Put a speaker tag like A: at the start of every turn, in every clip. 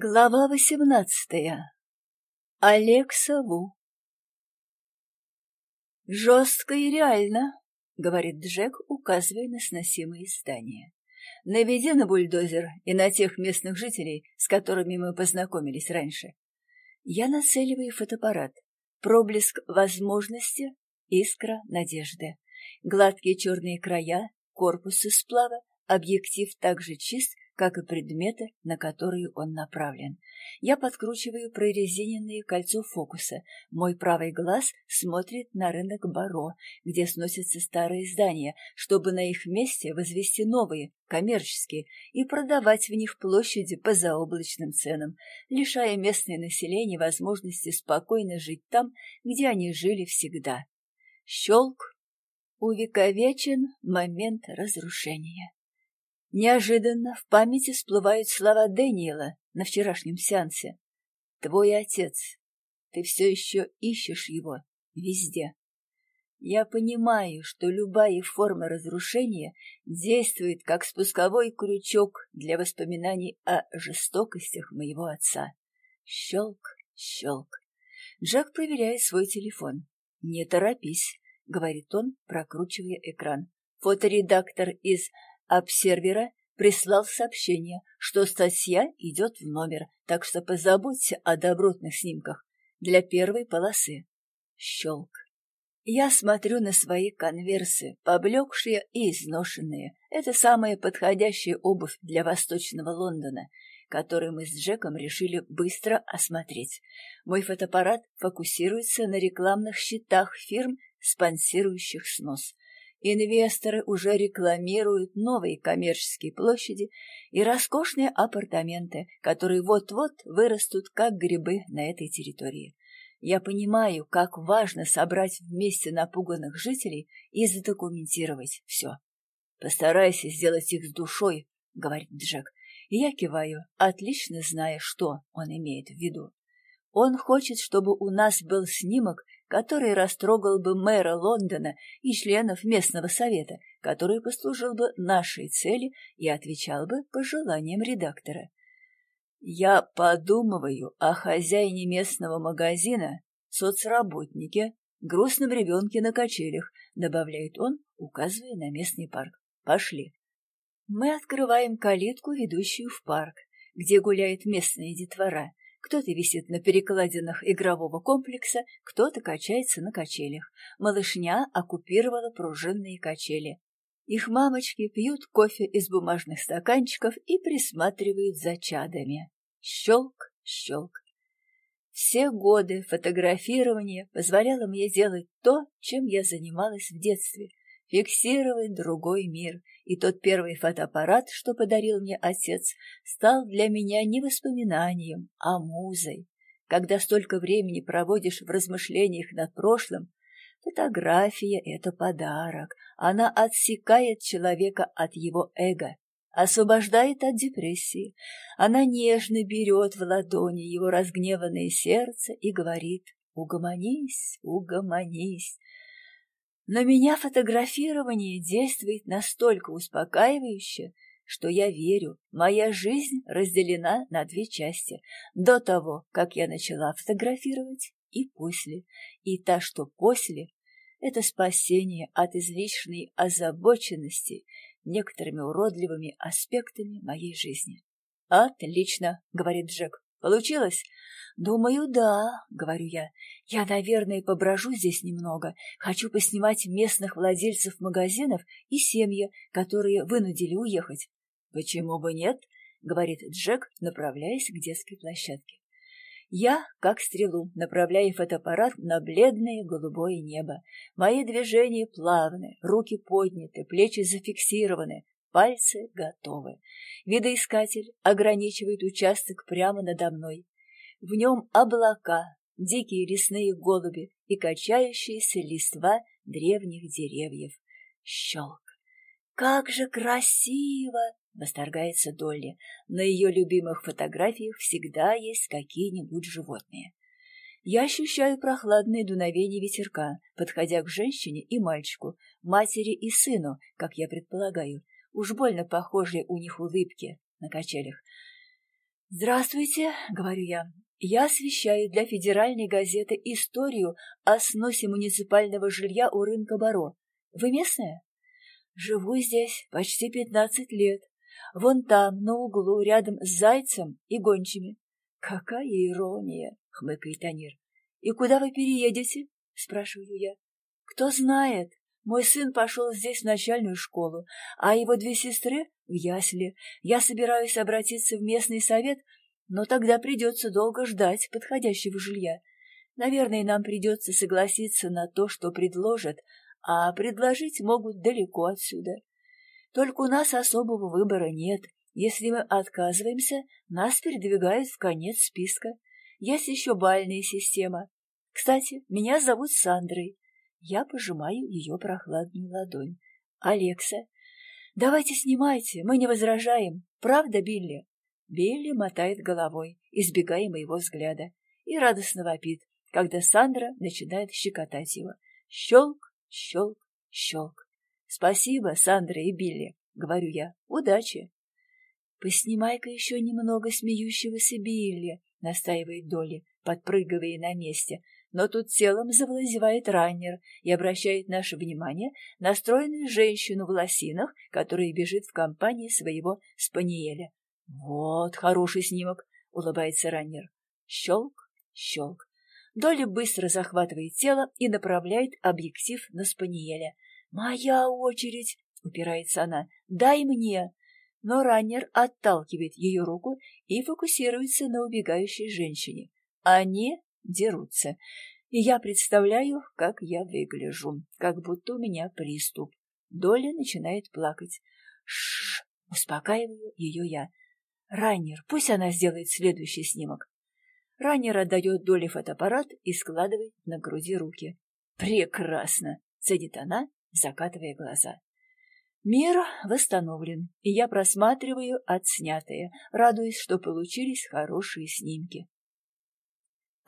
A: Глава восемнадцатая. Алекса Ву. «Жестко и реально», — говорит Джек, указывая на сносимые здания. «Наведи на бульдозер и на тех местных жителей, с которыми мы познакомились раньше». Я нацеливаю фотоаппарат. Проблеск возможности, искра надежды. Гладкие черные края, корпус из сплава, объектив также чист, как и предметы, на которые он направлен. Я подкручиваю прорезиненное кольцо фокуса. Мой правый глаз смотрит на рынок Баро, где сносятся старые здания, чтобы на их месте возвести новые, коммерческие, и продавать в них площади по заоблачным ценам, лишая местное население возможности спокойно жить там, где они жили всегда. Щелк. Увековечен момент разрушения. Неожиданно в памяти всплывают слова Дэниела на вчерашнем сеансе. «Твой отец. Ты все еще ищешь его везде». Я понимаю, что любая форма разрушения действует как спусковой крючок для воспоминаний о жестокостях моего отца. Щелк, щелк. Джек проверяет свой телефон. «Не торопись», — говорит он, прокручивая экран. Фоторедактор из обсервера прислал сообщение, что статья идет в номер, так что позаботься о добротных снимках для первой полосы. Щелк. Я смотрю на свои конверсы, поблекшие и изношенные. Это самая подходящая обувь для восточного Лондона, которую мы с Джеком решили быстро осмотреть. Мой фотоаппарат фокусируется на рекламных щитах фирм, спонсирующих снос. Инвесторы уже рекламируют новые коммерческие площади и роскошные апартаменты, которые вот-вот вырастут как грибы на этой территории. Я понимаю, как важно собрать вместе напуганных жителей и задокументировать все. «Постарайся сделать их с душой», — говорит Джек. И я киваю, отлично зная, что он имеет в виду. Он хочет, чтобы у нас был снимок который растрогал бы мэра Лондона и членов местного совета, который послужил бы нашей цели и отвечал бы пожеланиям редактора. Я подумываю о хозяине местного магазина, соцработнике, грустном ребенке на качелях, добавляет он, указывая на местный парк. Пошли. Мы открываем калитку, ведущую в парк, где гуляет местная детвора, кто-то висит на перекладинах игрового комплекса, кто-то качается на качелях. Малышня оккупировала пружинные качели. Их мамочки пьют кофе из бумажных стаканчиков и присматривают за чадами. Щелк, щелк. Все годы фотографирования позволяло мне делать то, чем я занималась в детстве — фиксировать другой мир — и тот первый фотоаппарат, что подарил мне отец, стал для меня не воспоминанием, а музой. Когда столько времени проводишь в размышлениях над прошлым, фотография — это подарок. Она отсекает человека от его эго, освобождает от депрессии. Она нежно берет в ладони его разгневанное сердце и говорит «Угомонись, угомонись». Но меня фотографирование действует настолько успокаивающе, что я верю, моя жизнь разделена на две части. До того, как я начала фотографировать, и после. И та, что после, это спасение от излишней озабоченности некоторыми уродливыми аспектами моей жизни. «Отлично», — говорит Джек. «Получилось?» «Думаю, да», — говорю я. «Я, наверное, поброжу здесь немного. Хочу поснимать местных владельцев магазинов и семьи, которые вынудили уехать». «Почему бы нет?» — говорит Джек, направляясь к детской площадке. Я, как стрелу, направляю фотоаппарат на бледное голубое небо. Мои движения плавны, руки подняты, плечи зафиксированы, пальцы готовы. Видоискатель ограничивает участок прямо надо мной. В нем облака, дикие лесные голуби и качающиеся листва древних деревьев. Щелк! Как же красиво! Восторгается Долли. На ее любимых фотографиях всегда есть какие-нибудь животные. Я ощущаю прохладное дуновение ветерка, подходя к женщине и мальчику, матери и сыну, как я предполагаю. Уж больно похожие у них улыбки на качелях. «Здравствуйте», — говорю я. «Я освещаю для федеральной газеты историю о сносе муниципального жилья у рынка Баро. Вы местная?» «Живу здесь почти пятнадцать лет. Вон там, на углу, рядом с Зайцем и Гончими». «Какая ирония!» — хмыкает Танир. «И куда вы переедете?» — спрашиваю я. «Кто знает. Мой сын пошел здесь в начальную школу, а его две сестры — в ясли. Я собираюсь обратиться в местный совет, но тогда придется долго ждать подходящего жилья. Наверное, нам придется согласиться на то, что предложат, а предложить могут далеко отсюда. Только у нас особого выбора нет. Если мы отказываемся, нас передвигают в конец списка. Есть еще бальная система. Кстати, меня зовут Сандрой. Я пожимаю ее прохладную ладонь. Алекса. Давайте снимайте, мы не возражаем. Правда, Билли? Билли мотает головой, избегая моего взгляда, и радостно вопит, когда Сандра начинает щекотать его. Щелк, щелк, щелк. Спасибо, Сандра и Билли, говорю я. Удачи. Поснимай-ка еще немного смеющегося Билли, настаивает Долли, подпрыгивая на месте, но тут телом завладевает раннер и обращает наше внимание на стройную женщину в лосинах, которая бежит в компании своего спаниеля. «Вот хороший снимок», — улыбается раннер. Щелк, щелк. Доля быстро захватывает тело и направляет объектив на спаниеля. «Моя очередь!» — упирается она. «Дай мне!» Но раннер отталкивает ее руку и фокусируется на убегающей женщине. Они дерутся. И я представляю, как я выгляжу, как будто у меня приступ. Доля начинает плакать. Шш, успокаиваю ее я. Раннер, пусть она сделает следующий снимок. Раннер отдает Доле фотоаппарат и складывает на груди руки. Прекрасно, цедит она, закатывая глаза. Мир восстановлен, и я просматриваю отснятые, радуясь, что получились хорошие снимки.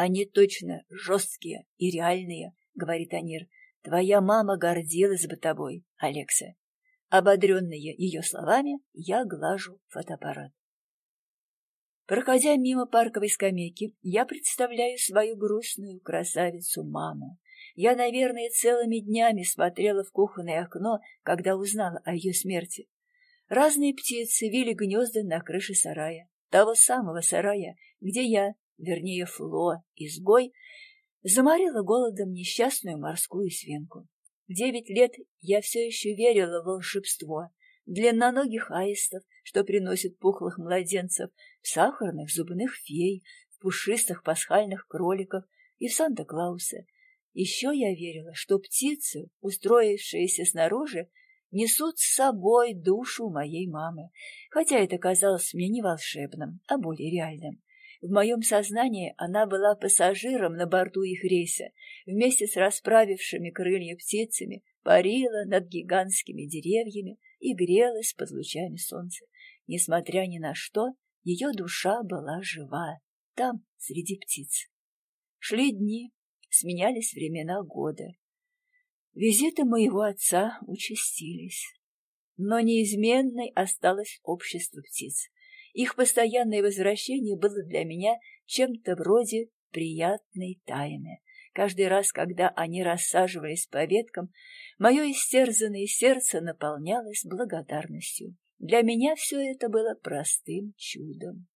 A: Они точно жесткие и реальные, — говорит Анир. Твоя мама гордилась бы тобой, Алекса. Ободренная ее словами, я глажу фотоаппарат. Проходя мимо парковой скамейки, я представляю свою грустную красавицу-маму. Я, наверное, целыми днями смотрела в кухонное окно, когда узнала о ее смерти. Разные птицы вили гнезда на крыше сарая, того самого сарая, где я вернее Фло, изгой, заморила голодом несчастную морскую свинку. В девять лет я все еще верила в волшебство, длинноногих аистов, что приносят пухлых младенцев, в сахарных зубных фей, в пушистых пасхальных кроликов и в Санта-Клауса. Еще я верила, что птицы, устроившиеся снаружи, несут с собой душу моей мамы, хотя это казалось мне не волшебным, а более реальным. В моем сознании она была пассажиром на борту их рейса, вместе с расправившими крылья птицами, парила над гигантскими деревьями и грелась под лучами солнца. Несмотря ни на что, ее душа была жива, там, среди птиц. Шли дни, сменялись времена года. Визиты моего отца участились. Но неизменной осталось общество птиц. Их постоянное возвращение было для меня чем-то вроде приятной тайны. Каждый раз, когда они рассаживались по веткам, мое истерзанное сердце наполнялось благодарностью. Для меня все это было простым чудом.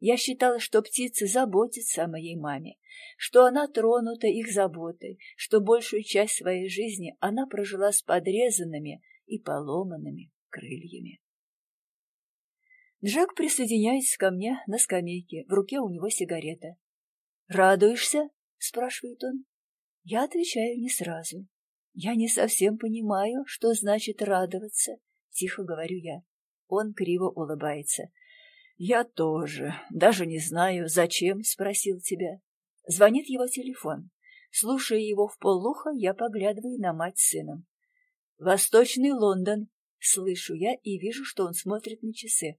A: Я считала, что птицы заботятся о моей маме, что она тронута их заботой, что большую часть своей жизни она прожила с подрезанными и поломанными крыльями. Джек присоединяется ко мне на скамейке, в руке у него сигарета. «Радуешься?» — спрашивает он. Я отвечаю не сразу. «Я не совсем понимаю, что значит радоваться», — тихо говорю я. Он криво улыбается. «Я тоже. Даже не знаю, зачем?» — спросил тебя. Звонит его телефон. Слушая его в полуха, я поглядываю на мать с сыном. «Восточный Лондон», — слышу я и вижу, что он смотрит на часы.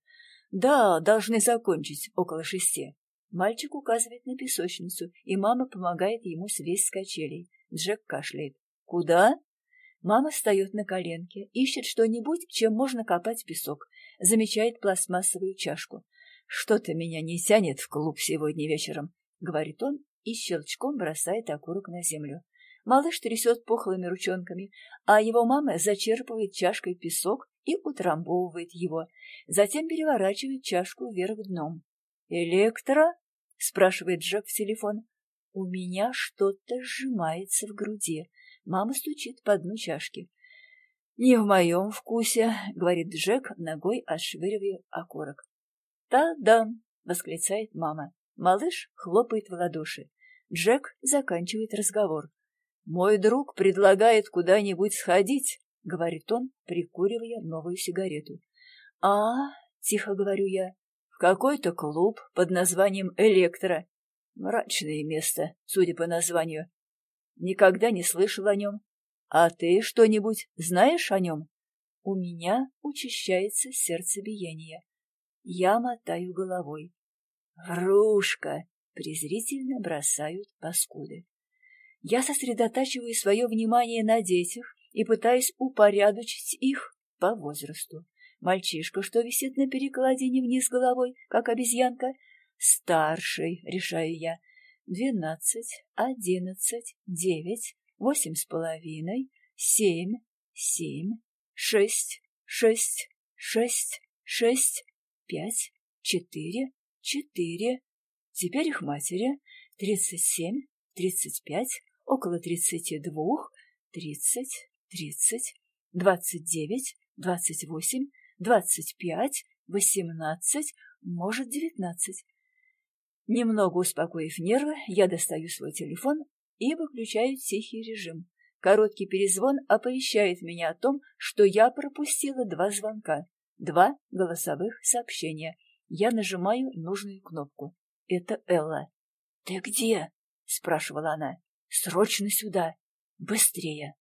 A: Да, должны закончить около шести. Мальчик указывает на песочницу, и мама помогает ему слезть с качелей. Джек кашляет. Куда? Мама встает на коленке, ищет что-нибудь, чем можно копать песок. Замечает пластмассовую чашку. Что-то меня не тянет в клуб сегодня вечером, — говорит он и щелчком бросает окурок на землю. Малыш трясет пухлыми ручонками, а его мама зачерпывает чашкой песок и утрамбовывает его, затем переворачивает чашку вверх дном. «Электро?» — спрашивает Джек в телефон. У меня что-то сжимается в груди. Мама стучит по дну чашки. «Не в моем вкусе», — говорит Джек, ногой отшвыривая окурок. «Та-дам!» — восклицает мама. Малыш хлопает в ладоши. Джек заканчивает разговор. «Мой друг предлагает куда-нибудь сходить», — говорит он, прикуривая новую сигарету. «А, — тихо говорю я, — в какой-то клуб под названием «Электро». Мрачное место, судя по названию. Никогда не слышал о нем. А ты что-нибудь знаешь о нем? У меня учащается сердцебиение. Я мотаю головой. Врушка! Презрительно бросают паскуды. Я сосредотачиваю свое внимание на детях и пытаюсь упорядочить их по возрасту. Мальчишка, что висит на перекладине вниз головой, как обезьянка, старший, решаю я. Двенадцать, одиннадцать, девять, восемь с половиной, семь, семь, шесть, шесть, шесть, шесть, пять, четыре, четыре. Теперь их матери тридцать семь, тридцать пять, около тридцати двух, тридцать, тридцать, двадцать девять, двадцать восемь, двадцать пять, восемнадцать, может, девятнадцать. Немного успокоив нервы, я достаю свой телефон и выключаю тихий режим. Короткий перезвон оповещает меня о том, что я пропустила два звонка, два голосовых сообщения. Я нажимаю нужную кнопку. Это Элла. «Ты где?» — спрашивала она. «Срочно сюда! Быстрее!»